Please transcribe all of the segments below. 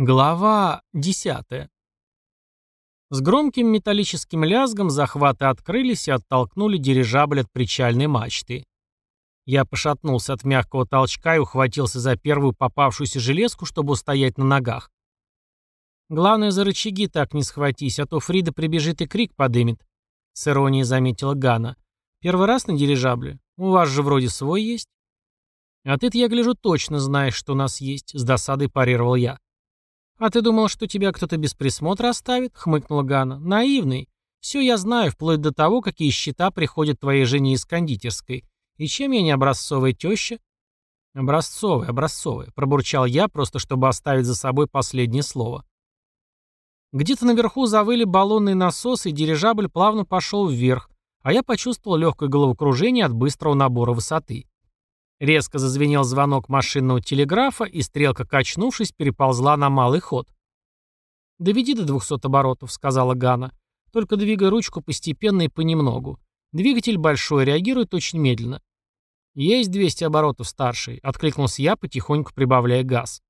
Глава 10. С громким металлическим лязгом захваты открылись и оттолкнули дирижабль от причальной мачты. Я пошатнулся от мягкого толчка и ухватился за первую попавшуюся железку, чтобы устоять на ногах. «Главное, за рычаги так не схватись, а то Фрида прибежит и крик подымет», — с иронией заметила Гана. «Первый раз на дирижабле? У вас же вроде свой есть». «А ты-то, я гляжу, точно знаешь, что у нас есть», — с досадой парировал я. «А ты думал, что тебя кто-то без присмотра оставит?» — хмыкнула Ганна. «Наивный. Все я знаю, вплоть до того, какие счета приходят твоей жене из кондитерской. И чем я не образцовая теща?» «Образцовая, образцовая», — пробурчал я, просто чтобы оставить за собой последнее слово. Где-то наверху завыли баллонные насосы, и дирижабль плавно пошел вверх, а я почувствовал легкое головокружение от быстрого набора высоты. Резко зазвенел звонок машинного телеграфа, и стрелка, качнувшись, переползла на малый ход. «Доведи до 200 оборотов», — сказала Гана. «Только двигай ручку постепенно и понемногу. Двигатель большой, реагирует очень медленно». «Есть 200 оборотов, старший», — откликнулся я, потихоньку прибавляя газ.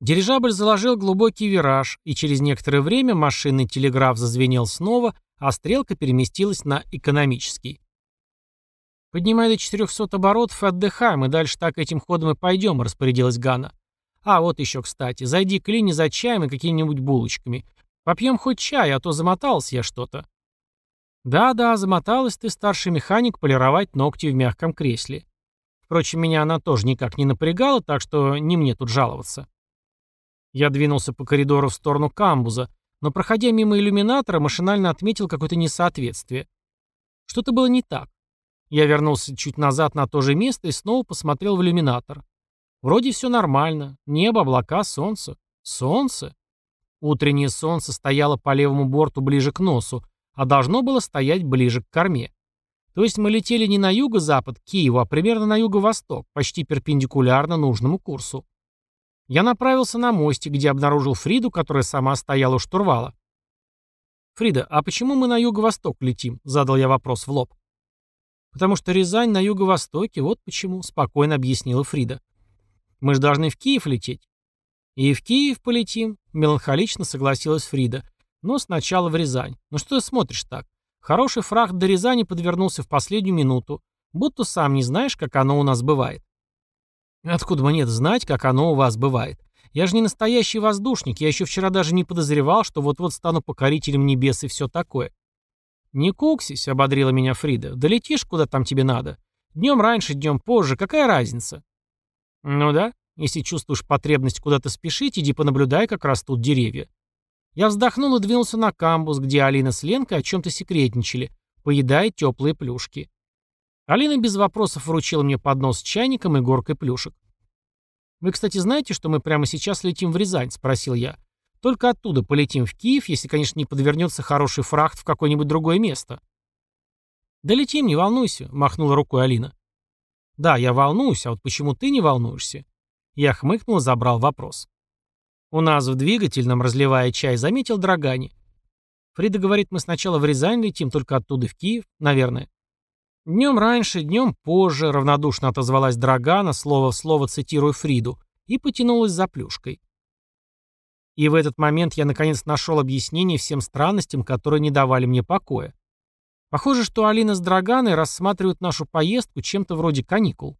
Дирижабль заложил глубокий вираж, и через некоторое время машинный телеграф зазвенел снова, а стрелка переместилась на экономический. «Поднимай до 400 оборотов и отдыхаем, и дальше так этим ходом и пойдем», — распорядилась Ганна. «А, вот еще, кстати, зайди к Лине за чаем и какими-нибудь булочками. Попьем хоть чай, а то замоталась я что-то». «Да-да, замоталась ты, старший механик, полировать ногти в мягком кресле. Впрочем, меня она тоже никак не напрягала, так что не мне тут жаловаться». Я двинулся по коридору в сторону камбуза, но, проходя мимо иллюминатора, машинально отметил какое-то несоответствие. Что-то было не так. Я вернулся чуть назад на то же место и снова посмотрел в иллюминатор. Вроде все нормально. Небо, облака, солнце. Солнце? Утреннее солнце стояло по левому борту ближе к носу, а должно было стоять ближе к корме. То есть мы летели не на юго-запад, к Киеву, а примерно на юго-восток, почти перпендикулярно нужному курсу. Я направился на мостик, где обнаружил Фриду, которая сама стояла у штурвала. «Фрида, а почему мы на юго-восток летим?» — задал я вопрос в лоб. «Потому что Рязань на юго-востоке, вот почему», — спокойно объяснила Фрида. «Мы же должны в Киев лететь». «И в Киев полетим», — меланхолично согласилась Фрида. «Но сначала в Рязань. Ну что ты смотришь так? Хороший фрахт до Рязани подвернулся в последнюю минуту. Будто сам не знаешь, как оно у нас бывает». «Откуда мне знать, как оно у вас бывает? Я же не настоящий воздушник, я еще вчера даже не подозревал, что вот-вот стану покорителем небес и все такое. «Не куксись», — ободрила меня Фрида. «Долетишь, куда там тебе надо. Днем раньше, днем позже, какая разница?» «Ну да, если чувствуешь потребность куда-то спешить, иди понаблюдай, как растут деревья». Я вздохнул и двинулся на камбус, где Алина с Ленкой о чем-то секретничали, поедая теплые плюшки. Алина без вопросов вручила мне поднос с чайником и горкой плюшек. «Вы, кстати, знаете, что мы прямо сейчас летим в Рязань?» — спросил я. Только оттуда полетим в Киев, если, конечно, не подвернется хороший фрахт в какое-нибудь другое место. «Да летим, не волнуйся», — махнула рукой Алина. «Да, я волнуюсь, а вот почему ты не волнуешься?» Я хмыкнул забрал вопрос. У нас в двигательном, разливая чай, заметил Драгани. Фрида говорит, мы сначала в Рязань летим, только оттуда в Киев, наверное. Днем раньше, днем позже, равнодушно отозвалась Драгана, слово в слово цитируя Фриду, и потянулась за плюшкой. И в этот момент я наконец нашел объяснение всем странностям, которые не давали мне покоя. Похоже, что Алина с Драганой рассматривают нашу поездку чем-то вроде каникул.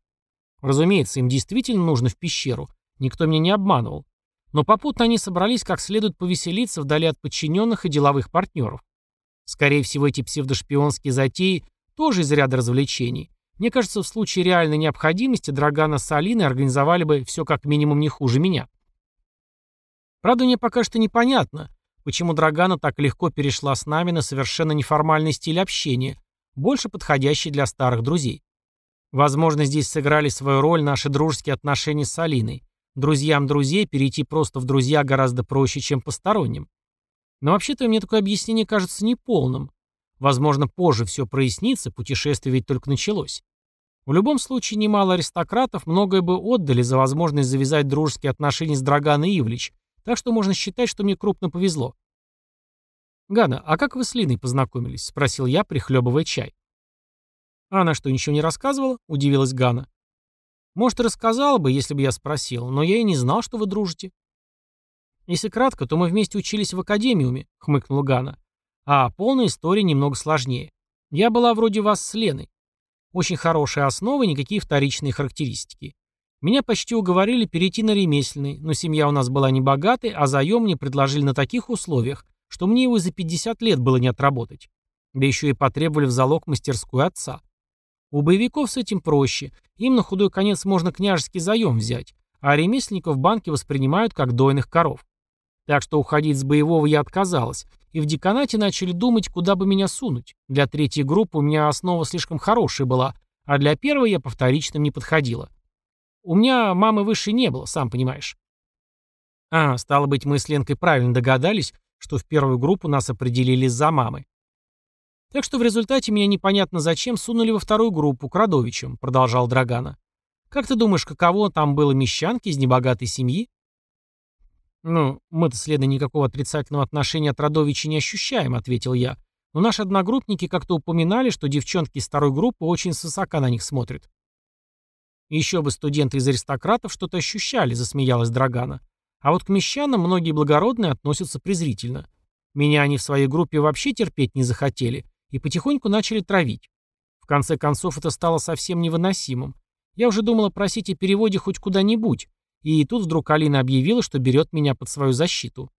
Разумеется, им действительно нужно в пещеру. Никто меня не обманывал. Но попутно они собрались как следует повеселиться вдали от подчиненных и деловых партнеров. Скорее всего, эти псевдошпионские затеи тоже из ряда развлечений. Мне кажется, в случае реальной необходимости Драгана с Алиной организовали бы все как минимум не хуже меня. Правда, мне пока что непонятно, почему Драгана так легко перешла с нами на совершенно неформальный стиль общения, больше подходящий для старых друзей. Возможно, здесь сыграли свою роль наши дружеские отношения с Алиной. Друзьям друзей перейти просто в друзья гораздо проще, чем посторонним. Но вообще-то мне такое объяснение кажется неполным. Возможно, позже все прояснится, путешествие ведь только началось. В любом случае, немало аристократов многое бы отдали за возможность завязать дружеские отношения с Драганой Ивлич, так что можно считать, что мне крупно повезло. «Гана, а как вы с Линой познакомились?» — спросил я, прихлебывая чай. «А она что, ничего не рассказывала?» — удивилась Гана. «Может, рассказала бы, если бы я спросил, но я и не знал, что вы дружите». «Если кратко, то мы вместе учились в академиуме», — хмыкнула Гана. «А полная история немного сложнее. Я была вроде вас с Леной. Очень хорошая основа никакие вторичные характеристики. Меня почти уговорили перейти на ремесленный, но семья у нас была небогатой, а заем мне предложили на таких условиях, что мне его за 50 лет было не отработать. Да еще и потребовали в залог мастерскую отца. У боевиков с этим проще. Им на худой конец можно княжеский заем взять, а ремесленников в банке воспринимают как дойных коров. Так что уходить с боевого я отказалась, и в деканате начали думать, куда бы меня сунуть. Для третьей группы у меня основа слишком хорошая была, а для первой я по вторичным не подходила. У меня мамы выше не было, сам понимаешь. А, стало быть, мы с Ленкой правильно догадались, что в первую группу нас определили за мамы. Так что в результате меня непонятно зачем сунули во вторую группу, к Радовичам, продолжал Драгана. Как ты думаешь, каково там было мещанки из небогатой семьи? Ну, мы-то следно никакого отрицательного отношения от Радовича не ощущаем, ответил я. Но наши одногруппники как-то упоминали, что девчонки из второй группы очень свысока на них смотрят. Еще бы студенты из аристократов что-то ощущали, засмеялась Драгана. А вот к мещанам многие благородные относятся презрительно. Меня они в своей группе вообще терпеть не захотели, и потихоньку начали травить. В конце концов, это стало совсем невыносимым. Я уже думала просить о переводе хоть куда-нибудь, и тут вдруг Алина объявила, что берет меня под свою защиту.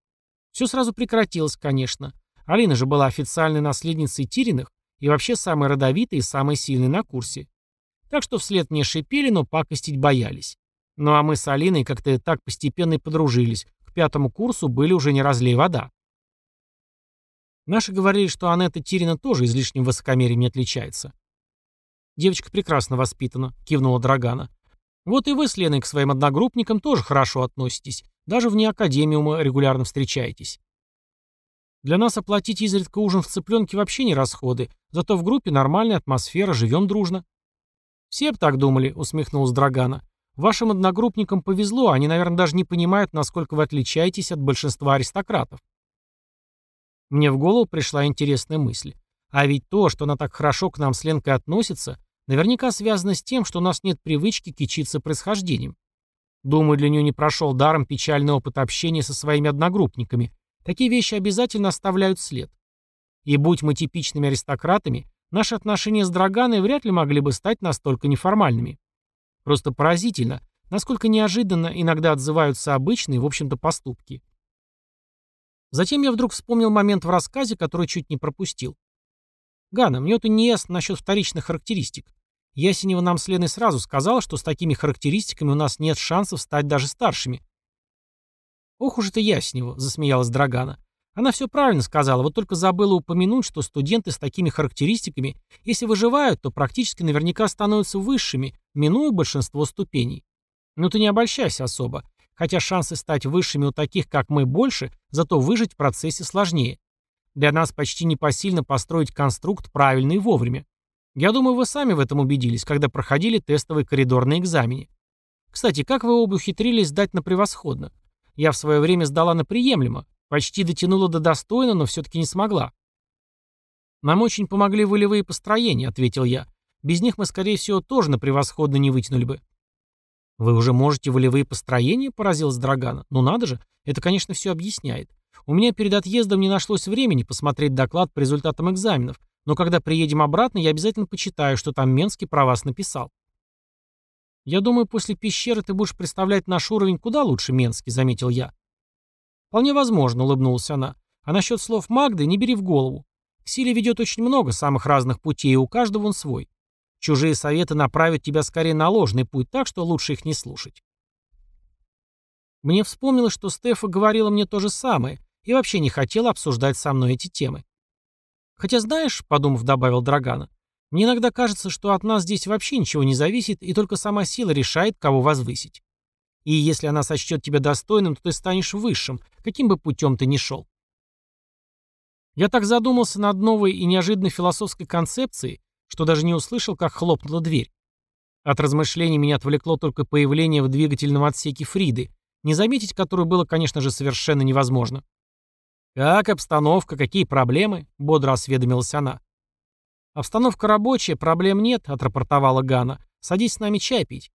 Все сразу прекратилось, конечно. Алина же была официальной наследницей Тириных и вообще самой родовитой и самой сильной на курсе. Так что вслед мне шипели, но пакостить боялись. Ну а мы с Алиной как-то так постепенно и подружились. К пятому курсу были уже не разлей вода. Наши говорили, что Анетта Тирина тоже излишним высокомерием не отличается. «Девочка прекрасно воспитана», — кивнула Драгана. «Вот и вы с Леной к своим одногруппникам тоже хорошо относитесь. Даже вне академиума регулярно встречаетесь. Для нас оплатить изредка ужин в цыпленке вообще не расходы, зато в группе нормальная атмосфера, живем дружно». «Все бы так думали», — усмехнулась Драгана. «Вашим одногруппникам повезло, они, наверное, даже не понимают, насколько вы отличаетесь от большинства аристократов». Мне в голову пришла интересная мысль. А ведь то, что она так хорошо к нам с Ленкой относится, наверняка связано с тем, что у нас нет привычки кичиться происхождением. Думаю, для нее не прошел даром печальный опыт общения со своими одногруппниками. Такие вещи обязательно оставляют след. И будь мы типичными аристократами, наши отношения с Драганой вряд ли могли бы стать настолько неформальными. Просто поразительно, насколько неожиданно иногда отзываются обычные, в общем-то, поступки. Затем я вдруг вспомнил момент в рассказе, который чуть не пропустил. «Гана, мне это не ясно насчет вторичных характеристик. Ясенева нам с Леной сразу сказала, что с такими характеристиками у нас нет шансов стать даже старшими». «Ох уж это Ясенева», — засмеялась Драгана. «Она все правильно сказала, вот только забыла упомянуть, что студенты с такими характеристиками, если выживают, то практически наверняка становятся высшими, минуя большинство ступеней. Но ты не обольщайся особо. Хотя шансы стать высшими у таких, как мы, больше, зато выжить в процессе сложнее. Для нас почти непосильно построить конструкт правильно и вовремя. Я думаю, вы сами в этом убедились, когда проходили тестовый коридор на экзамене. Кстати, как вы оба ухитрились сдать на превосходно? Я в свое время сдала на приемлемо. Почти дотянула до достойно, но все-таки не смогла. «Нам очень помогли волевые построения», — ответил я. «Без них мы, скорее всего, тоже на превосходно не вытянули бы». «Вы уже можете волевые построения?» – поразилась Драгана. «Ну надо же, это, конечно, все объясняет. У меня перед отъездом не нашлось времени посмотреть доклад по результатам экзаменов, но когда приедем обратно, я обязательно почитаю, что там Менский про вас написал». «Я думаю, после пещеры ты будешь представлять наш уровень куда лучше, Менский», — заметил я. «Вполне возможно», — улыбнулась она. «А насчет слов Магды не бери в голову. К силе ведет очень много самых разных путей, и у каждого он свой. Чужие советы направят тебя скорее на ложный путь, так что лучше их не слушать. Мне вспомнилось, что Стефа говорила мне то же самое и вообще не хотела обсуждать со мной эти темы. Хотя знаешь, подумав, добавил Драгана, мне иногда кажется, что от нас здесь вообще ничего не зависит, и только сама сила решает, кого возвысить. И если она сочтет тебя достойным, то ты станешь высшим, каким бы путем ты ни шел. Я так задумался над новой и неожиданной философской концепцией, что даже не услышал, как хлопнула дверь. От размышлений меня отвлекло только появление в двигательном отсеке Фриды, не заметить которую было, конечно же, совершенно невозможно. «Как обстановка? Какие проблемы?» — бодро осведомилась она. «Обстановка рабочая, проблем нет», — отрапортовала Гана. «Садись с нами чай пить».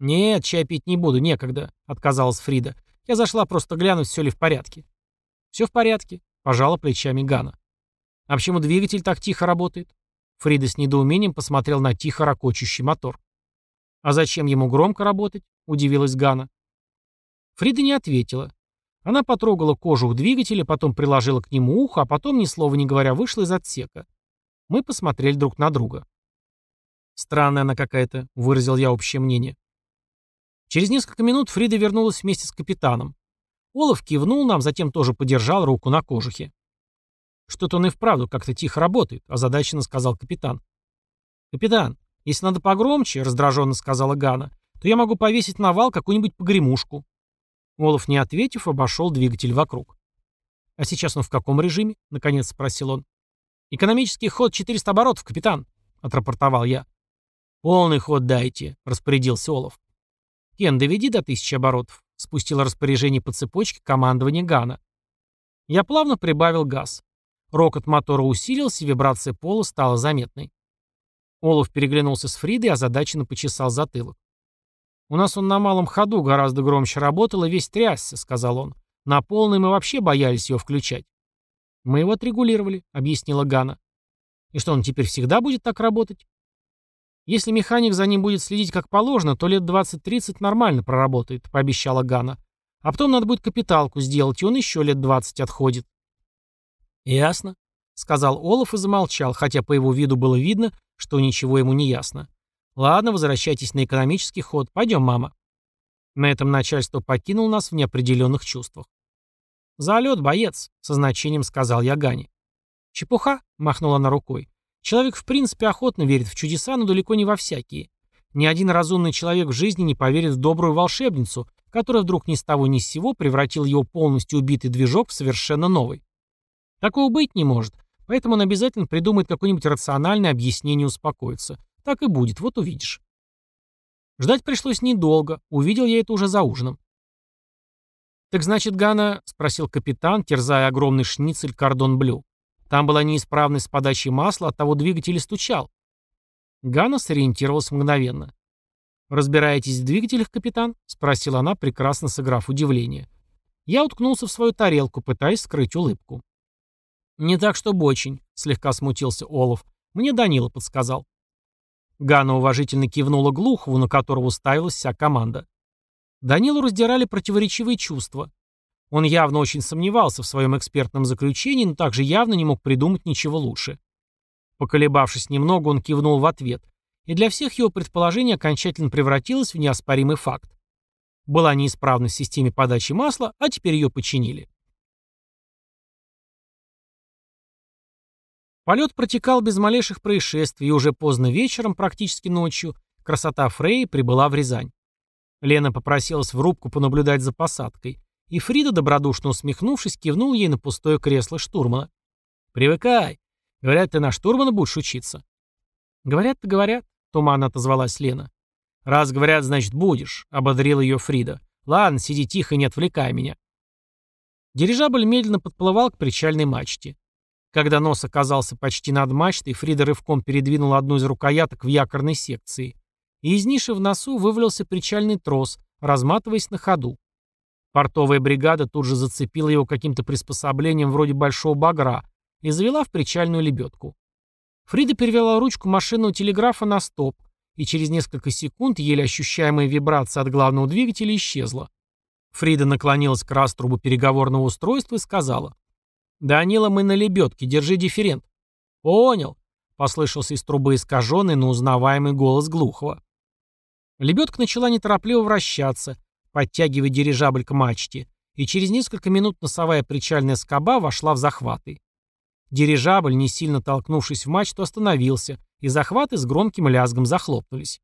«Нет, чай пить не буду, некогда», — отказалась Фрида. Я зашла просто глянуть, все ли в порядке. Все в порядке, пожала плечами Гана. А почему двигатель так тихо работает? Фрида с недоумением посмотрел на тихо ракочущий мотор. А зачем ему громко работать? Удивилась Гана. Фрида не ответила. Она потрогала кожух двигателя, потом приложила к нему ухо, а потом, ни слова не говоря, вышла из отсека. Мы посмотрели друг на друга. «Странная она какая-то», — выразил я общее мнение. Через несколько минут Фрида вернулась вместе с капитаном. Олаф кивнул нам, затем тоже подержал руку на кожухе. «Что-то он и вправду как-то тихо работает», — озадаченно сказал капитан. «Капитан, если надо погромче», — раздраженно сказала Гана, «то я могу повесить на вал какую-нибудь погремушку». Олаф, не ответив, обошел двигатель вокруг. «А сейчас он в каком режиме?» — наконец спросил он. «Экономический ход 400 оборотов, капитан», — отрапортовал я. «Полный ход дайте», — распорядился Олаф. «Кен, доведи до тысячи оборотов», — спустил распоряжение по цепочке командования Гана. Я плавно прибавил газ. Рокот мотора усилился, вибрация пола стала заметной. Олаф переглянулся с Фридой озадаченно почесал затылок. «У нас он на малом ходу гораздо громче работал и весь трясся», — сказал он. «На полный мы вообще боялись его включать». «Мы его отрегулировали», — объяснила Гана. «И что, он теперь всегда будет так работать?» «Если механик за ним будет следить как положено, то лет 20-30 нормально проработает», — пообещала Гана. «А потом надо будет капиталку сделать, и он еще лет 20 отходит». «Ясно», — сказал Олаф и замолчал, хотя по его виду было видно, что ничего ему не ясно. Ладно, возвращайтесь на экономический ход. Пойдем, мама. На этом начальство покинул нас в неопределенных чувствах. «Залет, боец», — со значением сказал я Гане. «Чепуха», — махнула она рукой. «Человек в принципе охотно верит в чудеса, но далеко не во всякие. Ни один разумный человек в жизни не поверит в добрую волшебницу, которая вдруг ни с того ни с сего превратил его полностью убитый движок в совершенно новый. Такого быть не может, поэтому он обязательно придумает какое-нибудь рациональное объяснение и успокоится. Так и будет, вот увидишь. Ждать пришлось недолго, увидел я это уже за ужином. «Так значит, Гана?» — спросил капитан, терзая огромный шницель кордон блю. Там была неисправность с подачей масла, от того двигатель стучал. Гана сориентировалась мгновенно. «Разбираетесь в двигателях, капитан?» — спросила она, прекрасно сыграв удивление. Я уткнулся в свою тарелку, пытаясь скрыть улыбку. «Не так, чтобы очень», — слегка смутился Олов. «Мне Данила подсказал». Ганна уважительно кивнула Глухову, на которого уставилась вся команда. Данилу раздирали противоречивые чувства. Он явно очень сомневался в своем экспертном заключении, но также явно не мог придумать ничего лучше. Поколебавшись немного, он кивнул в ответ, и для всех его предположений окончательно превратилось в неоспоримый факт. Была неисправность в системе подачи масла, а теперь ее починили. Полет протекал без малейших происшествий, и уже поздно вечером, практически ночью, красота Фрей прибыла в Рязань. Лена попросилась в рубку понаблюдать за посадкой, и Фрида, добродушно усмехнувшись, кивнул ей на пустое кресло штурмана. «Привыкай. Говорят, ты на штурмана будешь учиться». «Говорят-то говорят», — туманно отозвалась Лена. «Раз говорят, значит будешь», — ободрила ее Фрида. «Ладно, сиди тихо и не отвлекай меня». Дирижабль медленно подплывал к причальной мачте. Когда нос оказался почти над мачтой, Фрида рывком передвинула одну из рукояток в якорной секции, и из ниши в носу вывалился причальный трос, разматываясь на ходу. Портовая бригада тут же зацепила его каким-то приспособлением вроде большого багра и завела в причальную лебедку. Фрида перевела ручку машинного телеграфа на стоп, и через несколько секунд еле ощущаемая вибрация от главного двигателя исчезла. Фрида наклонилась к раструбу переговорного устройства и сказала «Данила, мы на лебедке, держи дифферент». «Понял», — послышался из трубы искаженный, но узнаваемый голос глухого. Лебедка начала неторопливо вращаться, подтягивая дирижабль к мачте, и через несколько минут носовая причальная скоба вошла в захваты. Дирижабль, не сильно толкнувшись в мачту, остановился, и захваты с громким лязгом захлопнулись.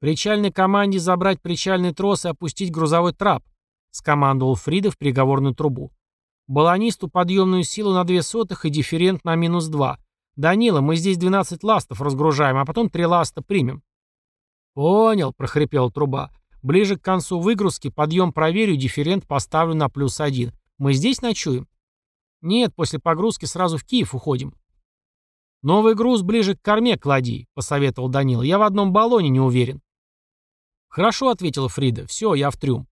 «Причальной команде забрать причальный трос и опустить грузовой трап», — скомандовал Фрида в переговорную трубу. Баланисту подъемную силу на две сотых и дифферент на минус два. Данила, мы здесь 12 ластов разгружаем, а потом три ласта примем. Понял, прохрипел труба. Ближе к концу выгрузки подъем проверю, дифферент поставлю на плюс один. Мы здесь ночуем? Нет, после погрузки сразу в Киев уходим. Новый груз ближе к корме клади, посоветовал Данила. Я в одном баллоне не уверен. Хорошо, ответила Фрида. Все, я в трюм.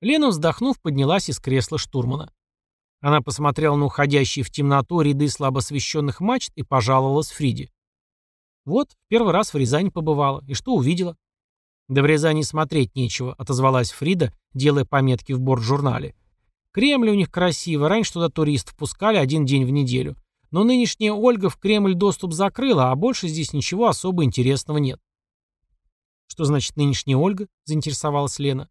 Лена, вздохнув, поднялась из кресла штурмана. Она посмотрела на уходящие в темноту ряды слабо освещенных мачт и пожаловалась Фриде. «Вот, первый раз в Рязани побывала. И что увидела?» «Да в Рязани смотреть нечего», — отозвалась Фрида, делая пометки в борт-журнале. «Кремль у них красиво. Раньше туда туристов пускали один день в неделю. Но нынешняя Ольга в Кремль доступ закрыла, а больше здесь ничего особо интересного нет». «Что значит нынешняя Ольга?» — заинтересовалась Лена.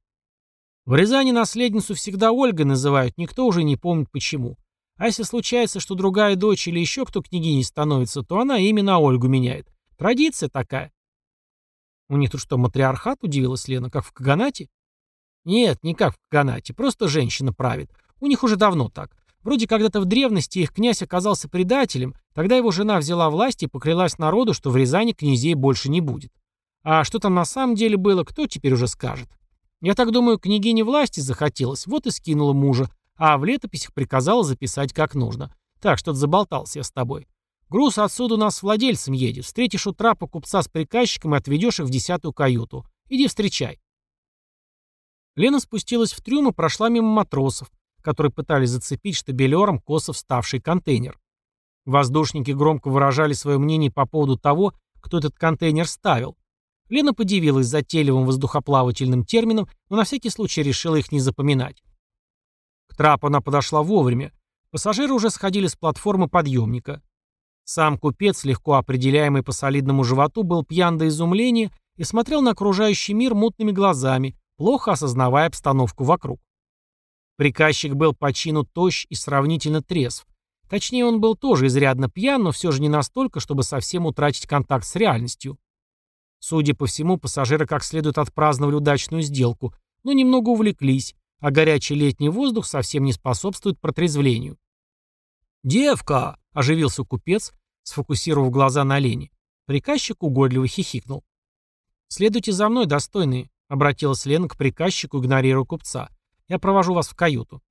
В Рязани наследницу всегда Ольгой называют, никто уже не помнит почему. А если случается, что другая дочь или еще кто княгиней становится, то она именно Ольгу меняет. Традиция такая. У них тут что, матриархат, удивилась Лена, как в Каганате? Нет, не как в Каганате, просто женщина правит. У них уже давно так. Вроде когда-то в древности их князь оказался предателем, тогда его жена взяла власть и поклялась народу, что в Рязани князей больше не будет. А что там на самом деле было, кто теперь уже скажет? Я так думаю, княгине власти захотелось, вот и скинула мужа, а в летописях приказала записать как нужно. Так, что-то заболтался я с тобой. Груз отсюда у нас с владельцем едет. Встретишь у трапа купца с приказчиком и отведешь их в десятую каюту. Иди встречай. Лена спустилась в трюм и прошла мимо матросов, которые пытались зацепить штабелером косо вставший контейнер. Воздушники громко выражали свое мнение по поводу того, кто этот контейнер ставил. Лена подивилась затейливым воздухоплавательным термином, но на всякий случай решила их не запоминать. К трапу она подошла вовремя. Пассажиры уже сходили с платформы подъемника. Сам купец, легко определяемый по солидному животу, был пьян до изумления и смотрел на окружающий мир мутными глазами, плохо осознавая обстановку вокруг. Приказчик был по чину тощ и сравнительно трезв. Точнее, он был тоже изрядно пьян, но все же не настолько, чтобы совсем утратить контакт с реальностью. Судя по всему, пассажиры как следует отпраздновали удачную сделку, но немного увлеклись, а горячий летний воздух совсем не способствует протрезвлению. «Девка!» – оживился купец, сфокусировав глаза на Лене. Приказчик угодливо хихикнул. «Следуйте за мной, достойные», — обратилась Лена к приказчику, игнорируя купца. «Я провожу вас в каюту».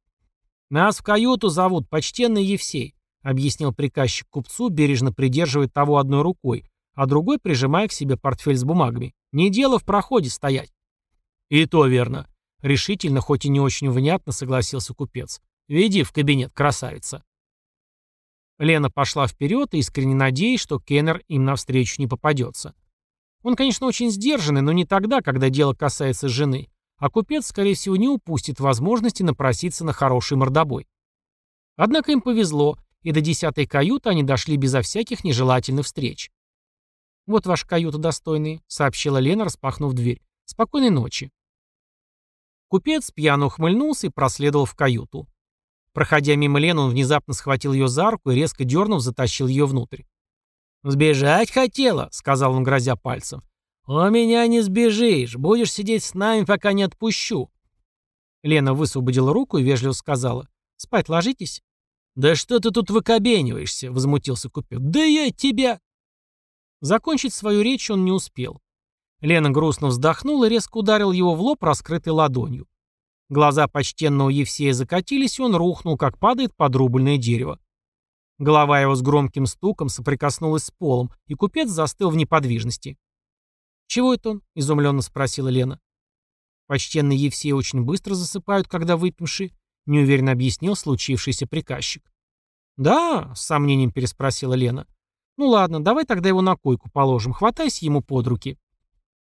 «Нас в каюту зовут почтенный Евсей», — объяснил приказчик купцу, бережно придерживая того одной рукой, а другой прижимая к себе портфель с бумагами. «Не дело в проходе стоять». «И то верно», — решительно, хоть и не очень внятно согласился купец. «Веди в кабинет, красавица». Лена пошла вперед, искренне надеясь, что Кеннер им навстречу не попадется. Он, конечно, очень сдержанный, но не тогда, когда дело касается жены, а купец, скорее всего, не упустит возможности напроситься на хороший мордобой. Однако им повезло, и до десятой каюты они дошли безо всяких нежелательных встреч. «Вот ваша каюта, достойный», — сообщила Лена, распахнув дверь. «Спокойной ночи». Купец пьяно ухмыльнулся и проследовал в каюту. Проходя мимо Лены, он внезапно схватил ее за руку и, резко дернув, затащил ее внутрь. «Сбежать хотела», — сказал он, грозя пальцем. «У меня не сбежишь. Будешь сидеть с нами, пока не отпущу». Лена высвободила руку и вежливо сказала. «Спать ложитесь?» «Да что ты тут выкобениваешься?» — возмутился купец. «Да я тебя...» Закончить свою речь он не успел. Лена грустно вздохнула и резко ударил его в лоб раскрытой ладонью. Глаза почтенного Евсея закатились, и он рухнул, как падает подрубленное дерево. Голова его с громким стуком соприкоснулась с полом, и купец застыл в неподвижности. «Чего это он?» — изумленно спросила Лена. «Почтенный Евсей очень быстро засыпают, когда выпивши», — неуверенно объяснил случившийся приказчик. «Да?» — с сомнением переспросила Лена. «Ну ладно, давай тогда его на койку положим, хватайся ему под руки».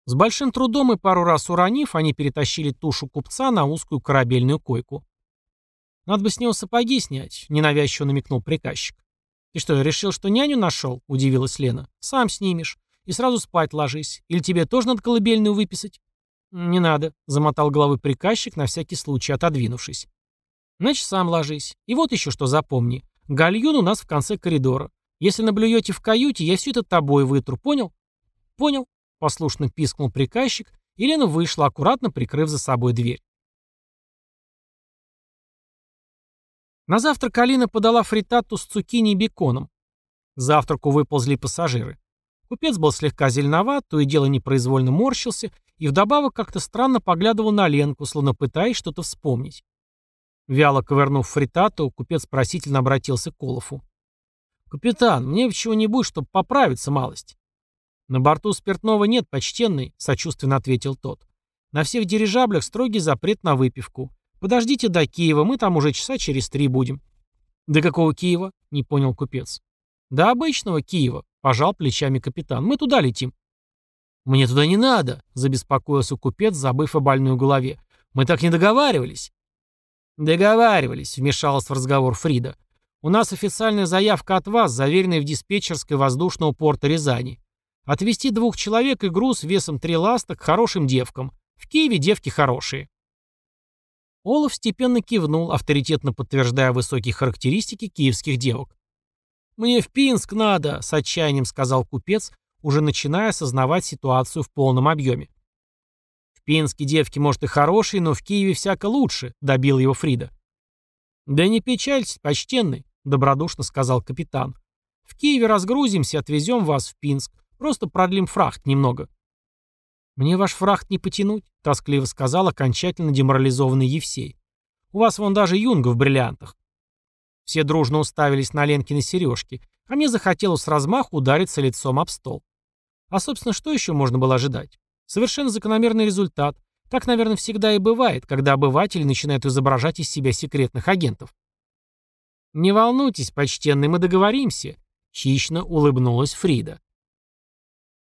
С большим трудом и пару раз уронив, они перетащили тушу купца на узкую корабельную койку. «Надо бы с него сапоги снять», — ненавязчиво намекнул приказчик. «Ты что, решил, что няню нашел?» — удивилась Лена. «Сам снимешь. И сразу спать ложись. Или тебе тоже надо колыбельную выписать?» «Не надо», — замотал головой приказчик, на всякий случай отодвинувшись. «Значит, сам ложись. И вот еще что запомни. Гальюн у нас в конце коридора. Если наблюете в каюте, я все это тобой вытру, понял? Понял, послушно пискнул приказчик, и Лена вышла, аккуратно прикрыв за собой дверь. На завтрак Алина подала фритатту с цукини и беконом. К завтраку выползли пассажиры. Купец был слегка зеленоват, то и дело непроизвольно морщился, и вдобавок как-то странно поглядывал на Ленку, словно пытаясь что-то вспомнить. Вяло ковырнув фритату, купец просительно обратился к Колофу. «Капитан, мне чего-нибудь, чтобы поправиться малость». «На борту спиртного нет, почтенный», — сочувственно ответил тот. «На всех дирижаблях строгий запрет на выпивку. Подождите до Киева, мы там уже часа через три будем». «До какого Киева?» — не понял купец. «До обычного Киева», — пожал плечами капитан. «Мы туда летим». «Мне туда не надо», — забеспокоился купец, забыв о больной голове. «Мы так не договаривались». «Договаривались», — вмешалась в разговор Фрида. «У нас официальная заявка от вас, заверенная в диспетчерской воздушного порта Рязани. Отвезти двух человек и груз весом три ласта к хорошим девкам. В Киеве девки хорошие». Олаф степенно кивнул, авторитетно подтверждая высокие характеристики киевских девок. «Мне в Пинск надо», — с отчаянием сказал купец, уже начиная осознавать ситуацию в полном объеме. «В Пинске девки, может, и хорошие, но в Киеве всяко лучше», — добил его Фрида. «Да не печальтесь, почтенный», — добродушно сказал капитан. «В Киеве разгрузимся, отвезем вас в Пинск. Просто продлим фрахт немного». «Мне ваш фрахт не потянуть», — тоскливо сказал окончательно деморализованный Евсей. «У вас вон даже юнга в бриллиантах». Все дружно уставились на Ленкины сережки, а мне захотелось с размаху удариться лицом об стол. А, собственно, что еще можно было ожидать? Совершенно закономерный результат. Так, наверное, всегда и бывает, когда обыватели начинают изображать из себя секретных агентов. «Не волнуйтесь, почтенный, мы договоримся», — хищно улыбнулась Фрида.